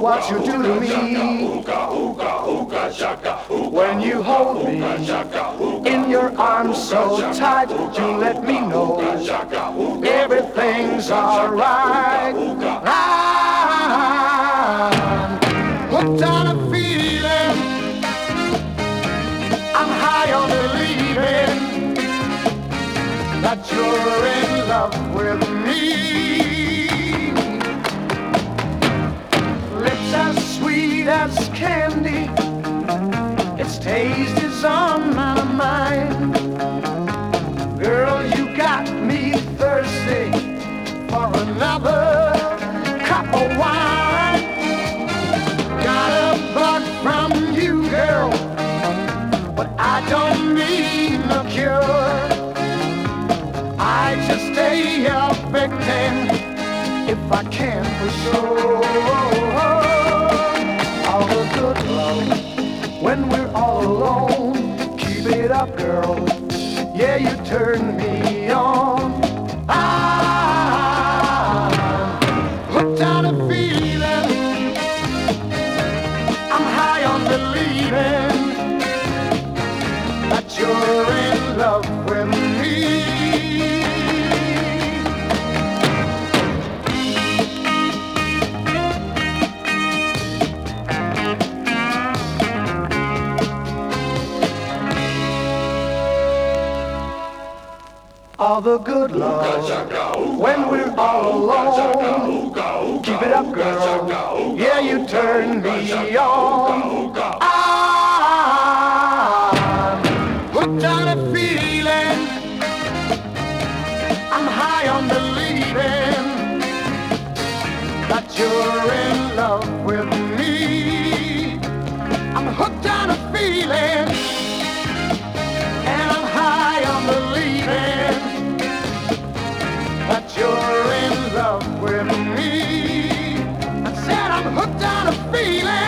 what you do to me. When you hold me in your arms so tight, you let me know everything's alright. I'm hooked on a feeling. I'm high on believing that you're in love with as candy. Its taste is on my mind. Girl, you got me thirsty for another cup of wine. Got a bug from you, girl, but I don't need no cure. I just stay a victim if I can for sure. All alone. Keep it up, girl. Yeah, you turn me on. All the good love when we're all alone. Keep it up, girl. Yeah, you turn me on. I'm hooked on a feeling. I'm high on believing that you're in love with me. I'm hooked on a feeling. Hooked on a feeling.